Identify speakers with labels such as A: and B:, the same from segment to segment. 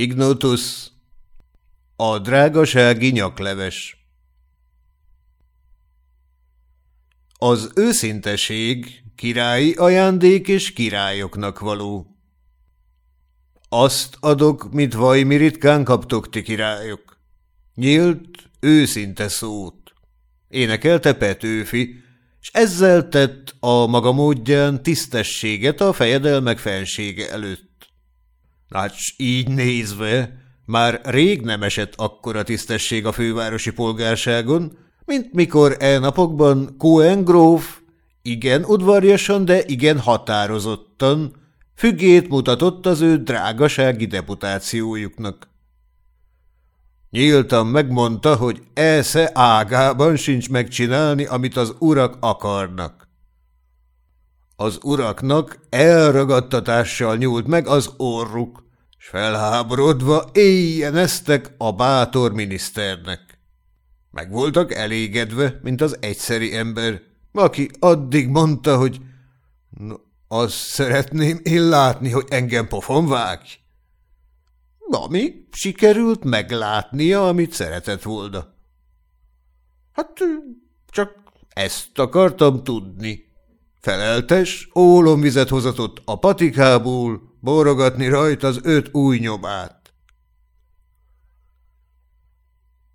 A: Ignotus A drágasági nyakleves Az őszinteség királyi ajándék és királyoknak való. Azt adok, mit vajmi ritkán kaptok ti királyok. Nyílt, őszinte szót. Énekelte Petőfi, és ezzel tett a maga módján tisztességet a fejedelmek fensége előtt. Hát így nézve, már rég nem esett akkora tisztesség a fővárosi polgárságon, mint mikor e napokban Cohen gróf igen udvarjasan, de igen határozottan függét mutatott az ő drágasági deputációjuknak. Nyíltan megmondta, hogy esze ágában sincs megcsinálni, amit az urak akarnak. Az uraknak elragadtatással nyúlt meg az orruk, s felháborodva éjjeneztek a bátor miniszternek. Meg voltak elégedve, mint az egyszeri ember, aki addig mondta, hogy no, azt szeretném én látni, hogy engem pofon vágj. Ami sikerült meglátnia, amit szeretett volna. Hát csak ezt akartam tudni. Feleltes, ólomvizet hozatott a patikából, borogatni rajta az öt új nyomát.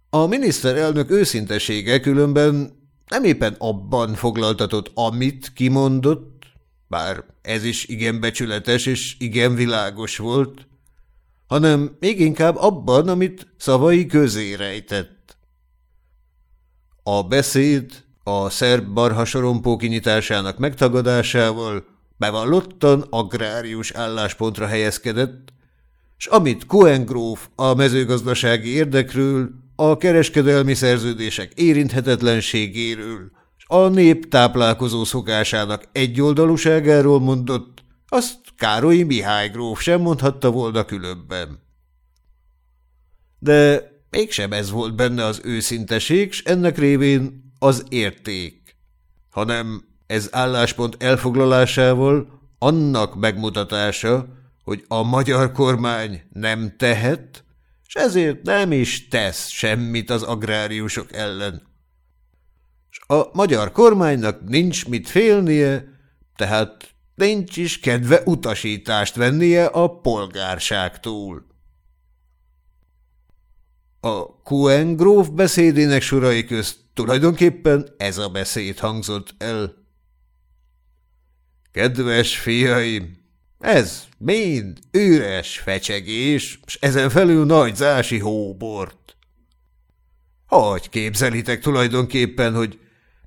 A: A miniszterelnök őszintesége különben nem éppen abban foglaltatott, amit kimondott, bár ez is igen becsületes és igen világos volt, hanem még inkább abban, amit szavai közé rejtett. A beszéd a szerb barhasorompó kinyitásának megtagadásával bevallottan agrárius álláspontra helyezkedett, s amit Cohen gróf a mezőgazdasági érdekről, a kereskedelmi szerződések érinthetetlenségéről, s a nép táplálkozó szokásának egyoldalúságáról mondott, azt Károly Mihály gróf sem mondhatta volna különben. De mégsem ez volt benne az őszinteség, s ennek révén az érték, hanem ez álláspont elfoglalásával annak megmutatása, hogy a magyar kormány nem tehet, és ezért nem is tesz semmit az agráriusok ellen. És a magyar kormánynak nincs mit félnie, tehát nincs is kedve utasítást vennie a polgárságtól. A Cohen gróf beszédének sorai közt tulajdonképpen ez a beszéd hangzott el. Kedves fiaim, ez mind üres fecsegés, s ezen felül nagy zási hóbort. Hogy képzelitek tulajdonképpen, hogy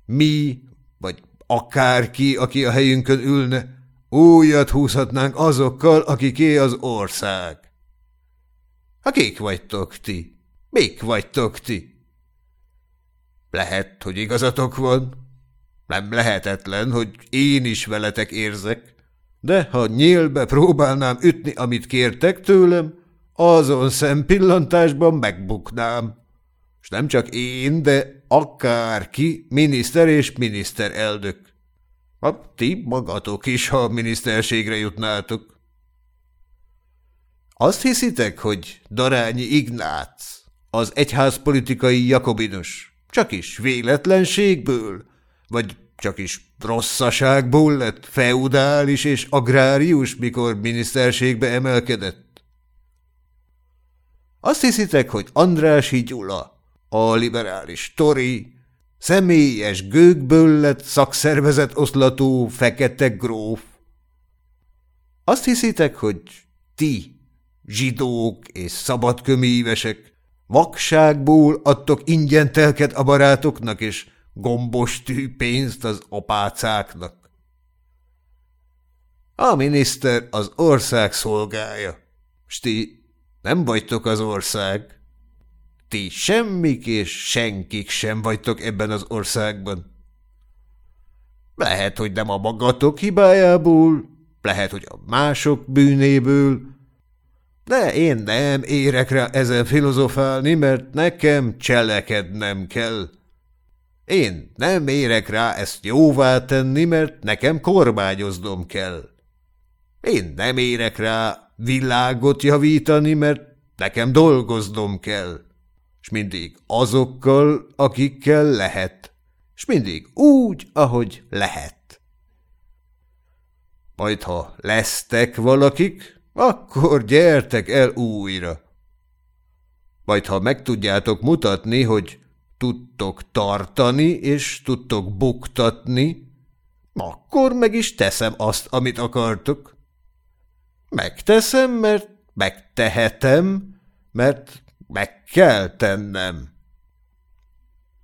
A: mi, vagy akárki, aki a helyünkön ülne, Újat húzhatnánk azokkal, akiké az ország. Ha kik vagytok ti? Mik vagytok ti? Lehet, hogy igazatok van. Nem lehetetlen, hogy én is veletek érzek. De ha nyílbe próbálnám ütni, amit kértek tőlem, azon szempillantásban megbuknám. És nem csak én, de akárki, miniszter és miniszter eldök. Hát ti magatok is, ha a miniszterségre jutnátok. Azt hiszitek, hogy Darányi Ignác, az egyházpolitikai jakobinus, csak is véletlenségből, vagy csak is rosszaságból lett feudális és agrárius, mikor miniszterségbe emelkedett? Azt hiszitek, hogy Andrási Gyula, a liberális Tori, Személyes gőgből lett szakszervezet oszlatú fekete gróf. Azt hiszitek, hogy ti, zsidók és szabadkömívesek, vakságból adtok ingyen telket a barátoknak és gombostű pénzt az apácáknak. A miniszter az ország szolgája, s ti nem vagytok az ország. Ti semmik és senkik sem vagytok ebben az országban. Lehet, hogy nem a magatok hibájából, lehet, hogy a mások bűnéből, de én nem érek rá ezen filozofálni, mert nekem cselekednem kell. Én nem érek rá ezt jóvá tenni, mert nekem kormányoznom kell. Én nem érek rá világot javítani, mert nekem dolgoznom kell, és mindig azokkal, akikkel lehet, és mindig úgy, ahogy lehet. Majd ha lesztek valakik, akkor gyertek el újra. Majd ha meg tudjátok mutatni, hogy tudtok tartani és tudtok buktatni, akkor meg is teszem azt, amit akartok. Megteszem, mert megtehetem, mert meg kell tennem.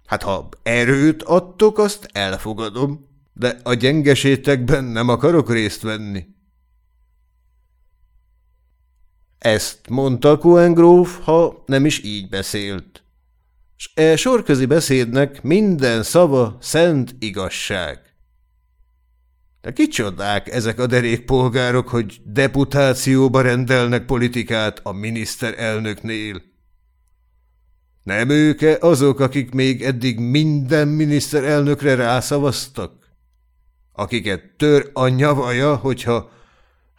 A: Hát ha erőt adtok, azt elfogadom, de a gyengesétekben nem akarok részt venni. Ezt mondta Coengróf, ha nem is így beszélt. S e sorközi beszédnek minden szava szent igazság. De kicsodák ezek a derékpolgárok, hogy deputációba rendelnek politikát a miniszterelnöknél? Nem őke azok, akik még eddig minden miniszterelnökre rászavaztak? Akiket tör a nyavaja, hogyha,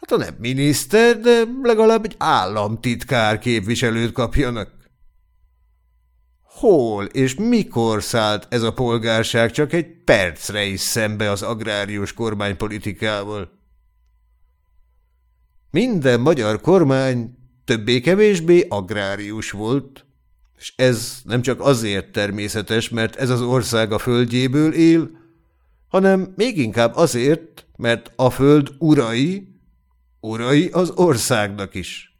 A: hát ha nem miniszter, de legalább egy államtitkár képviselőt kapjanak? Hol és mikor szállt ez a polgárság csak egy percre is szembe az agrárius kormánypolitikával? Minden magyar kormány többé-kevésbé agrárius volt, és ez nem csak azért természetes, mert ez az ország a földjéből él, hanem még inkább azért, mert a föld urai, urai az országnak is.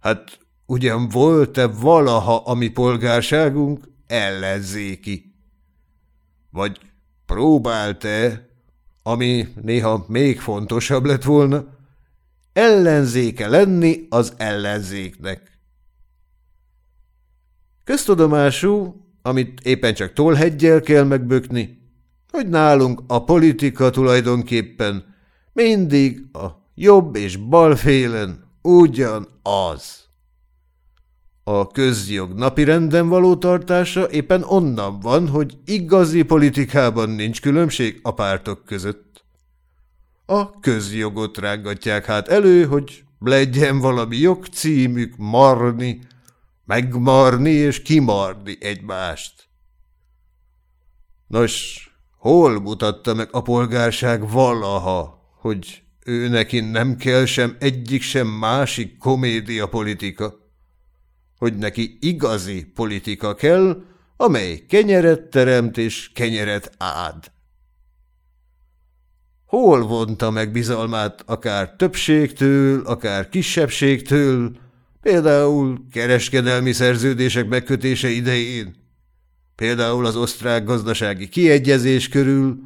A: Hát ugyan volt-e valaha a mi polgárságunk ellenzéki? Vagy próbált-e, ami néha még fontosabb lett volna, ellenzéke lenni az ellenzéknek? Köztudomású, amit éppen csak tollhegyel kell megbökni, hogy nálunk a politika tulajdonképpen mindig a jobb és bal félen ugyanaz. A közjog napirenden való tartása éppen onnan van, hogy igazi politikában nincs különbség a pártok között. A közjogot rángatják hát elő, hogy legyen valami jogcímük marni, megmarni és kimarni egymást. Nos, hol mutatta meg a polgárság valaha, hogy ő neki nem kell sem egyik, sem másik komédia politika? Hogy neki igazi politika kell, amely kenyeret teremt és kenyeret ád. Hol vonta meg bizalmát akár többségtől, akár kisebbségtől, Például kereskedelmi szerződések megkötése idején, például az osztrák gazdasági kiegyezés körül,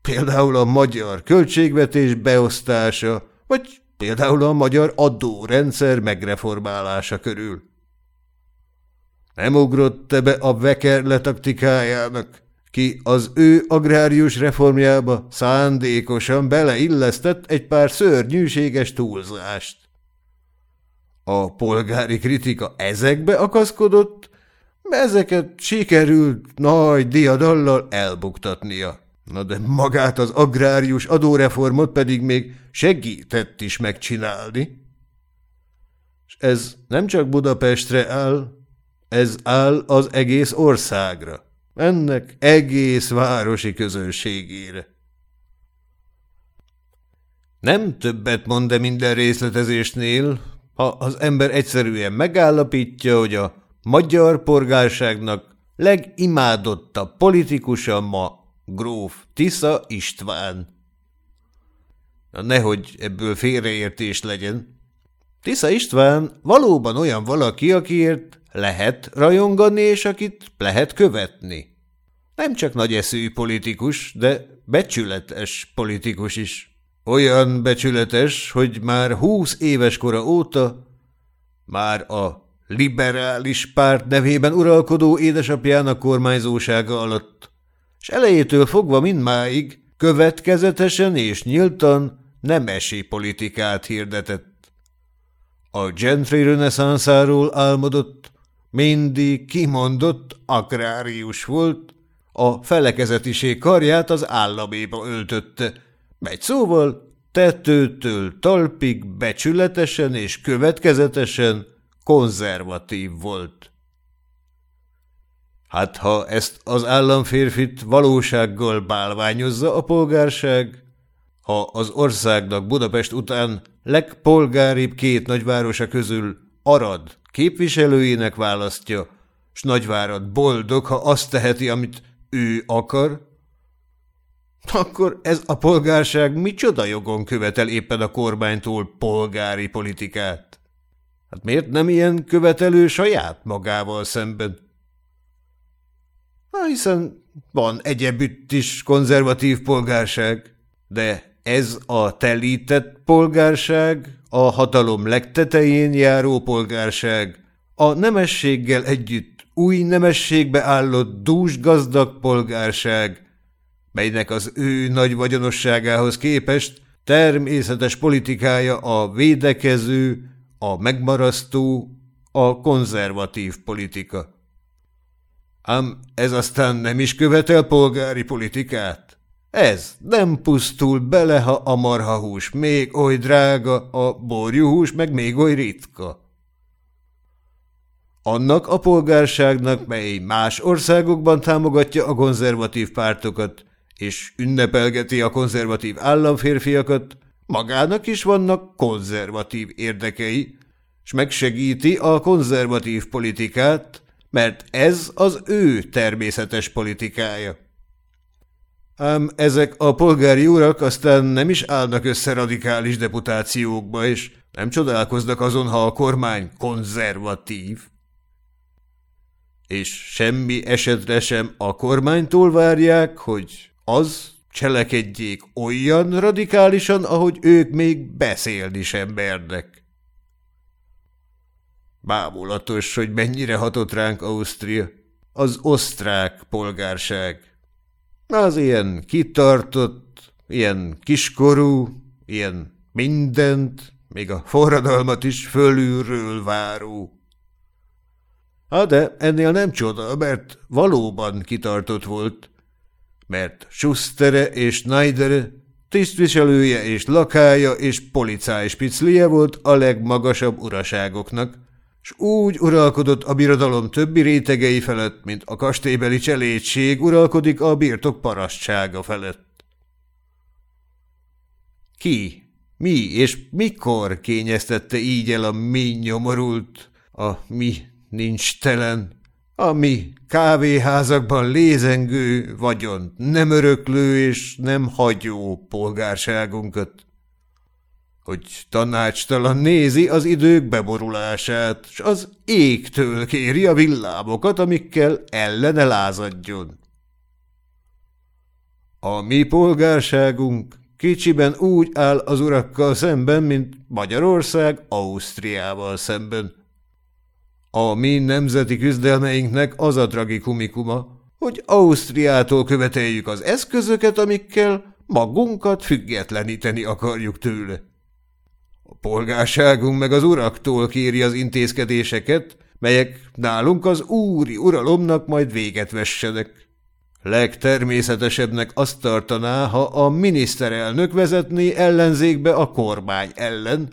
A: például a magyar költségvetés beosztása, vagy például a magyar adórendszer megreformálása körül. Nem ugrott -e be a Vekerle taktikájának, ki az ő agrárius reformjába szándékosan beleillesztett egy pár szörnyűséges túlzást. A polgári kritika ezekbe akaszkodott, ezeket sikerült nagy diadallal elbuktatnia. Na de magát az agrárius adóreformot pedig még segített is megcsinálni. És ez nem csak Budapestre áll, ez áll az egész országra, ennek egész városi közönségére. Nem többet mond-e minden részletezésnél, ha az ember egyszerűen megállapítja, hogy a magyar polgárságnak legimádottabb politikusa ma gróf Tisza István. Na nehogy ebből félreértés legyen. Tisza István valóban olyan valaki, akiért lehet rajongani, és akit lehet követni. Nem csak nagy eszű politikus, de becsületes politikus is. Olyan becsületes, hogy már húsz éves kora óta már a liberális párt nevében uralkodó édesapjának kormányzósága alatt, és elejétől fogva mindmáig következetesen és nyíltan nemesi politikát hirdetett. A gentry reneszánszáról álmodott, mindig kimondott akrárius volt, a felekezetiség karját az államéba öltötte, Megy szóval tetőtől talpig becsületesen és következetesen konzervatív volt. Hát ha ezt az államférfit valósággal bálványozza a polgárság, ha az országnak Budapest után legpolgáribb két nagyvárosa közül Arad képviselőjének választja, s Nagyvárad boldog, ha azt teheti, amit ő akar, akkor ez a polgárság micsoda jogon követel éppen a kormánytól polgári politikát? Hát miért nem ilyen követelő saját magával szemben? Na, hiszen van egyebütt is konzervatív polgárság, de ez a telített polgárság, a hatalom legtetején járó polgárság, a nemességgel együtt új nemességbe állott dús gazdag polgárság, melynek az ő nagy vagyonosságához képest természetes politikája a védekező, a megmarasztó, a konzervatív politika. Ám ez aztán nem is követel polgári politikát? Ez nem pusztul bele, ha a marhahús még oly drága, a borjuhús meg még oly ritka. Annak a polgárságnak, mely más országokban támogatja a konzervatív pártokat, és ünnepelgeti a konzervatív államférfiakat, magának is vannak konzervatív érdekei, és megsegíti a konzervatív politikát, mert ez az ő természetes politikája. Ám ezek a polgári urak aztán nem is állnak össze radikális deputációkba, és nem csodálkoznak azon, ha a kormány konzervatív. És semmi esetre sem a kormánytól várják, hogy az cselekedjék olyan radikálisan, ahogy ők még beszélni sem mernek. Bámulatos, hogy mennyire hatott ránk Ausztria, az osztrák polgárság. Az ilyen kitartott, ilyen kiskorú, ilyen mindent, még a forradalmat is fölülről váró. Ha de ennél nem csoda, mert valóban kitartott volt, mert Schustere és Schneidere tisztviselője és lakája és policájspiclie volt a legmagasabb uraságoknak, s úgy uralkodott a birodalom többi rétegei felett, mint a kastélybeli cselédség uralkodik a birtok parasztsága felett. Ki, mi? És mikor kényeztette így el a mi nyomorult, a mi nincs telen, a mi kávéházakban lézengő, vagyon nem öröklő és nem hagyó polgárságunkat, hogy tanácstalan nézi az idők beborulását, s az égtől kéri a villámokat, amikkel ellene lázadjon. A mi polgárságunk kicsiben úgy áll az urakkal szemben, mint Magyarország Ausztriával szemben. A mi nemzeti küzdelmeinknek az a tragikumikuma, hogy Ausztriától követeljük az eszközöket, amikkel magunkat függetleníteni akarjuk tőle. A polgárságunk meg az uraktól kéri az intézkedéseket, melyek nálunk az úri uralomnak majd véget vessenek. Legtermészetesebbnek azt tartaná, ha a miniszterelnök vezetné ellenzékbe a kormány ellen,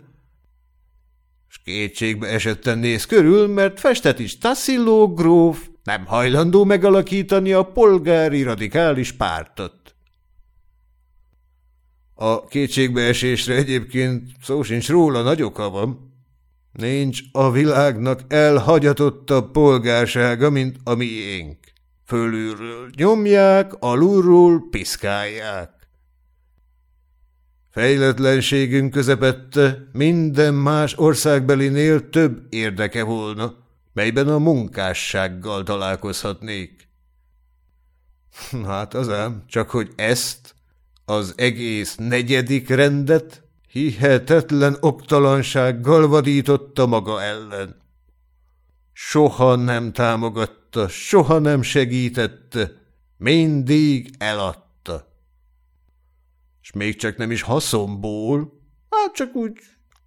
A: s kétségbe esetten néz körül, mert festet is Tassilo gróf nem hajlandó megalakítani a polgári radikális pártot. A kétségbeesésre egyébként szó sincs róla, nagy oka van. Nincs a világnak elhagyatottabb polgársága, mint a miénk. Fölülről nyomják, alulról piszkálják. Fejletlenségünk közepette minden más országbelinél több érdeke volna, melyben a munkássággal találkozhatnék. Hát az ám, csak hogy ezt, az egész negyedik rendet hihetetlen oktalansággal vadította maga ellen. Soha nem támogatta, soha nem segítette, mindig eladta és még csak nem is haszomból, hát csak úgy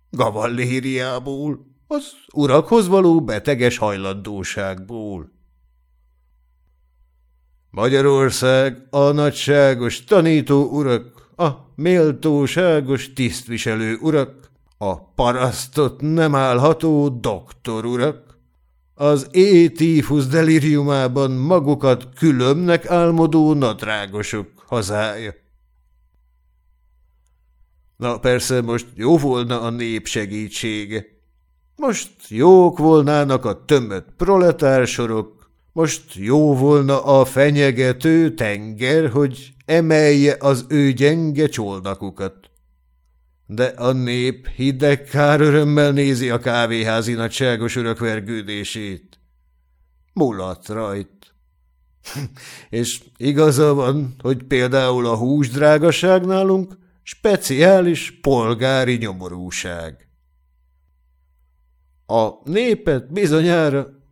A: gavallériából, az urakhoz való beteges hajlandóságból. Magyarország a nagyságos tanító urak, a méltóságos tisztviselő urak, a parasztot nem állható doktor urak, az étífusz deliriumában magukat különbnek álmodó nadrágosok hazája. Na persze most jó volna a nép segítsége. Most jók volnának a tömött proletársorok, most jó volna a fenyegető tenger, hogy emelje az ő gyenge csoldakukat. De a nép hideg kár örömmel nézi a kávéházi nagyságos örökvergődését. Mulat rajt. És igaza van, hogy például a húsdrágaság nálunk speciális polgári nyomorúság. A népet bizonyára,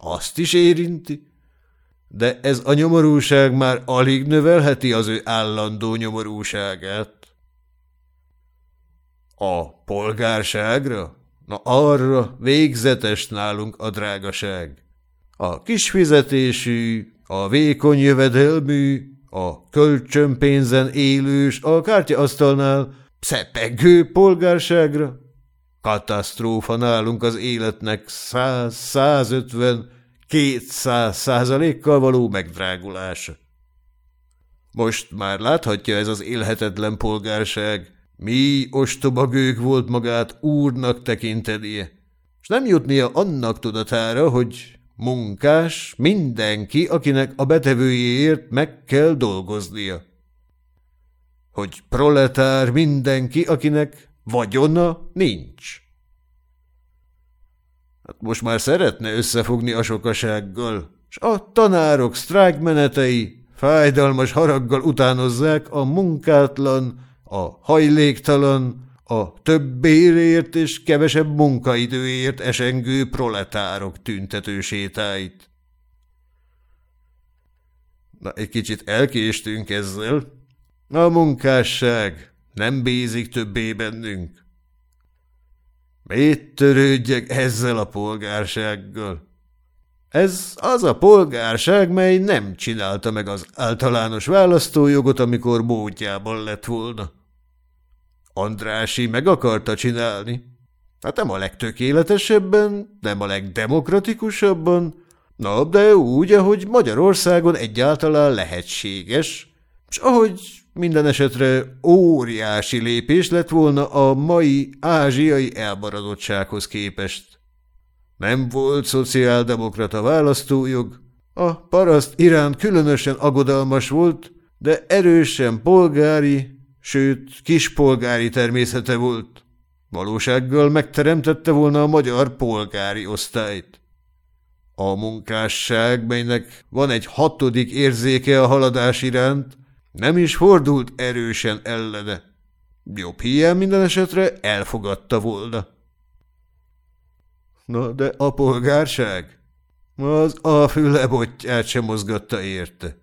A: azt is érinti, de ez a nyomorúság már alig növelheti az ő állandó nyomorúságát. A polgárságra? Na arra végzetes nálunk a drágaság. A kisfizetésű, a vékony jövedelmű, a kölcsönpénzen élős, a kártyaasztalnál szepegő polgárságra. Katasztrófa nálunk az életnek száz, százötven, kétszáz százalékkal való megdrágulása. Most már láthatja ez az élhetetlen polgárság, mi ostoba gők volt magát úrnak tekintenie, és nem jutnia annak tudatára, hogy munkás mindenki, akinek a betevőjéért meg kell dolgoznia. Hogy proletár mindenki, akinek vagyona nincs. Hát most már szeretne összefogni a sokasággal, és a tanárok sztrájkmenetei fájdalmas haraggal utánozzák a munkátlan, a hajléktalan, a több bérért és kevesebb munkaidőért esengő proletárok tüntető sétáit. Na, egy kicsit elkéstünk ezzel. A munkásság nem bízik többé bennünk. Mit törődjek ezzel a polgársággal? Ez az a polgárság, mely nem csinálta meg az általános választójogot, amikor módjában lett volna. Andrási meg akarta csinálni. Hát nem a legtökéletesebben, nem a legdemokratikusabban, na, de úgy, ahogy Magyarországon egyáltalán lehetséges, és ahogy minden esetre óriási lépés lett volna a mai ázsiai elmaradottsághoz képest. Nem volt szociáldemokrata választójog, a paraszt iránt különösen agodalmas volt, de erősen polgári, sőt kispolgári természete volt. Valósággal megteremtette volna a magyar polgári osztályt. A munkásság, melynek van egy hatodik érzéke a haladás iránt, nem is fordult erősen ellene. Jobb hiány minden esetre elfogadta volna. Na de a polgárság? Az a fülebottyát sem mozgatta érte.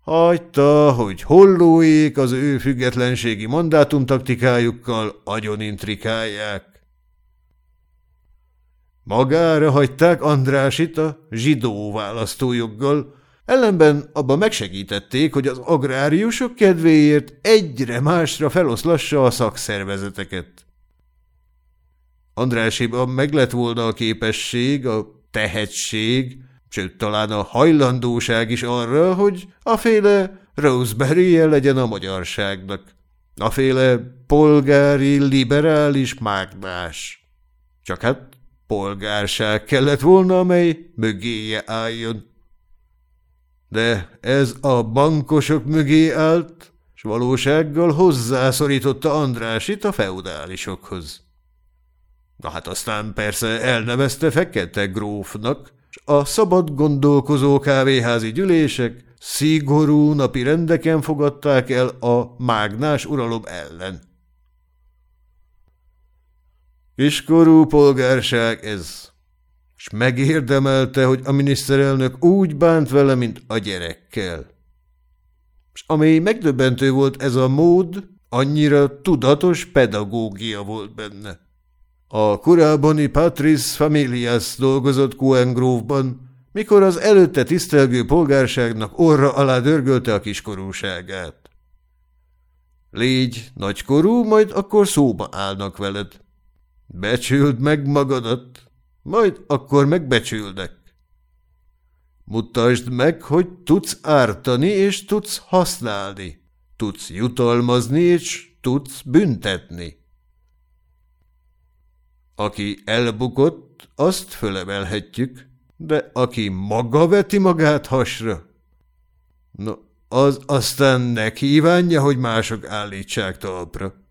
A: Hagyta, hogy hollóék az ő függetlenségi mandátumtaktikájukkal agyonintrikálják. Magára hagyták Andrásit a zsidó választójoggal, ellenben abban megsegítették, hogy az agráriusok kedvéért egyre másra feloszlassa a szakszervezeteket. Andrásiban meg lett volna a képesség, a tehetség, sőt talán a hajlandóság is arra, hogy a féle roseberry -e legyen a magyarságnak, a féle polgári, liberális mágnás. Csak hát polgárság kellett volna, amely mögéje álljon. De ez a bankosok mögé állt, s valósággal hozzászorította Andrásit a feudálisokhoz. Na hát aztán persze elnevezte Fekete grófnak, a szabad gondolkozó kávéházi gyűlések szigorú napi rendeken fogadták el a mágnás uralom ellen. Kiskorú polgárság ez, és megérdemelte, hogy a miniszterelnök úgy bánt vele, mint a gyerekkel. És ami megdöbbentő volt ez a mód, annyira tudatos pedagógia volt benne. A korábbi Patrice Familias dolgozott Grove-ban, mikor az előtte tisztelgő polgárságnak orra alá dörgölte a kiskorúságát. Légy nagykorú, majd akkor szóba állnak veled. Becsüld meg magadat, majd akkor megbecsüldek. Mutasd meg, hogy tudsz ártani és tudsz használni, tudsz jutalmazni és tudsz büntetni. Aki elbukott, azt fölemelhetjük, de aki maga veti magát hasra, no, az aztán ne kívánja, hogy mások állítsák talpra.